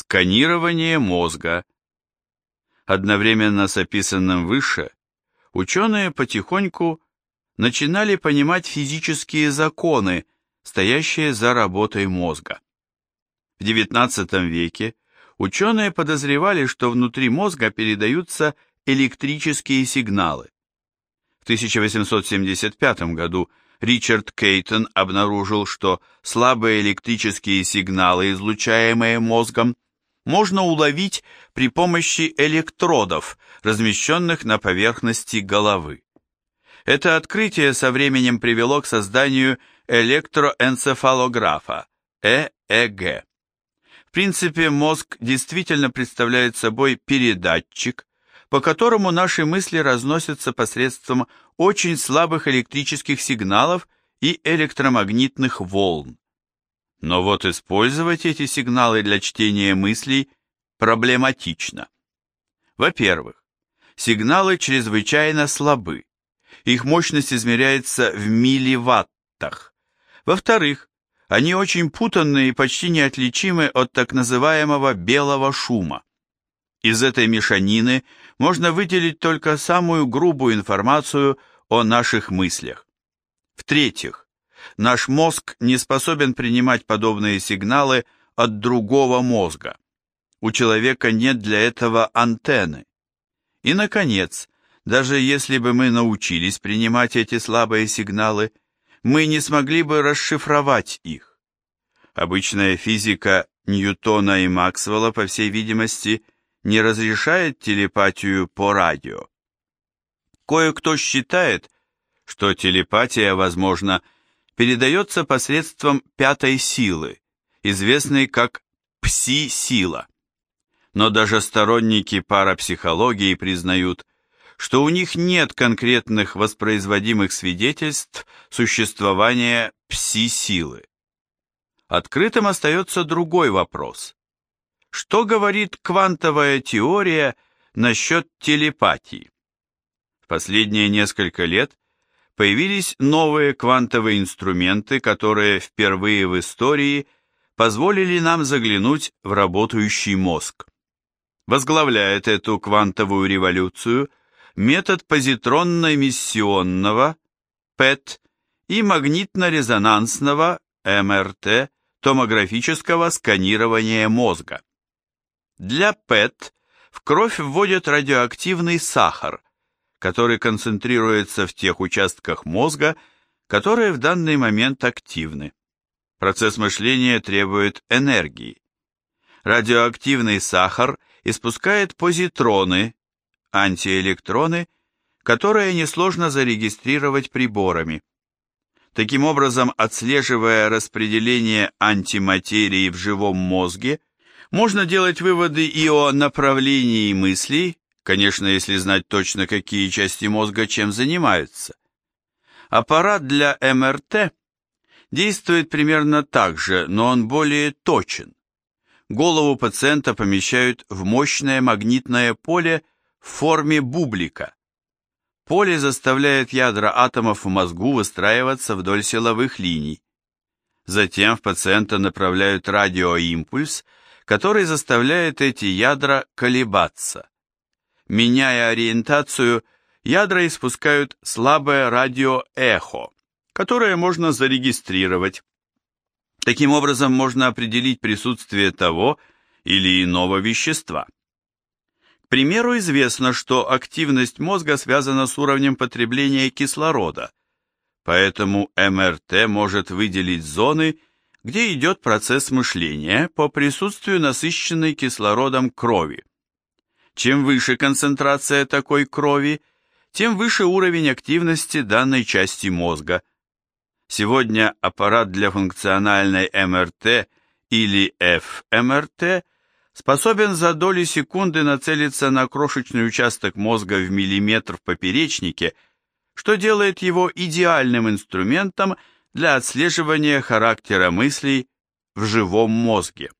Сканирование мозга. Одновременно с описанным выше, ученые потихоньку начинали понимать физические законы, стоящие за работой мозга. В XIX веке ученые подозревали, что внутри мозга передаются электрические сигналы. В 1875 году Ричард Кейтон обнаружил, что слабые электрические сигналы, излучаемые мозгом, можно уловить при помощи электродов, размещенных на поверхности головы. Это открытие со временем привело к созданию электроэнцефалографа, ЭЭГ. В принципе, мозг действительно представляет собой передатчик, по которому наши мысли разносятся посредством очень слабых электрических сигналов и электромагнитных волн. Но вот использовать эти сигналы для чтения мыслей проблематично. Во-первых, сигналы чрезвычайно слабы. Их мощность измеряется в милливаттах. Во-вторых, они очень путанные и почти неотличимы от так называемого белого шума. Из этой мешанины можно выделить только самую грубую информацию о наших мыслях. В-третьих, Наш мозг не способен принимать подобные сигналы от другого мозга. У человека нет для этого антенны. И, наконец, даже если бы мы научились принимать эти слабые сигналы, мы не смогли бы расшифровать их. Обычная физика Ньютона и Максвелла, по всей видимости, не разрешает телепатию по радио. Кое-кто считает, что телепатия возможна передается посредством пятой силы, известной как пси-сила. Но даже сторонники парапсихологии признают, что у них нет конкретных воспроизводимых свидетельств существования пси-силы. Открытым остается другой вопрос. Что говорит квантовая теория насчет телепатии? В последние несколько лет появились новые квантовые инструменты, которые впервые в истории позволили нам заглянуть в работающий мозг. Возглавляет эту квантовую революцию метод позитронно-эмиссионного ПЭТ и магнитно-резонансного МРТ томографического сканирования мозга. Для ПЭТ в кровь вводят радиоактивный сахар, который концентрируется в тех участках мозга, которые в данный момент активны. Процесс мышления требует энергии. Радиоактивный сахар испускает позитроны, антиэлектроны, которые несложно зарегистрировать приборами. Таким образом, отслеживая распределение антиматерии в живом мозге, можно делать выводы и о направлении мыслей, Конечно, если знать точно, какие части мозга чем занимаются. Аппарат для МРТ действует примерно так же, но он более точен. Голову пациента помещают в мощное магнитное поле в форме бублика. Поле заставляет ядра атомов в мозгу выстраиваться вдоль силовых линий. Затем в пациента направляют радиоимпульс, который заставляет эти ядра колебаться. Меняя ориентацию, ядра испускают слабое радиоэхо, которое можно зарегистрировать. Таким образом можно определить присутствие того или иного вещества. К примеру, известно, что активность мозга связана с уровнем потребления кислорода, поэтому МРТ может выделить зоны, где идет процесс мышления по присутствию насыщенной кислородом крови. Чем выше концентрация такой крови, тем выше уровень активности данной части мозга. Сегодня аппарат для функциональной МРТ или ФМРТ способен за доли секунды нацелиться на крошечный участок мозга в миллиметр в поперечнике, что делает его идеальным инструментом для отслеживания характера мыслей в живом мозге.